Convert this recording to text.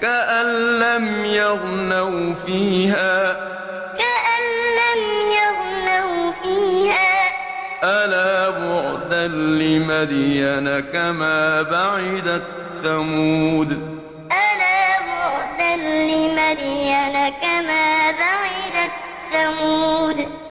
كَأَن لَّمْ يَغْنَوْا فِيهَا ۗ. كَأَن لَّمْ يَغْنَوْا فِيهَا ۗ. أَلَا بُعْدًا لِّمَدْيَنَ كَمَا بَعِدَتْ ثَمُودُ. أَلَا بُعْدًا لِّمَدْيَنَ كَمَا بعدت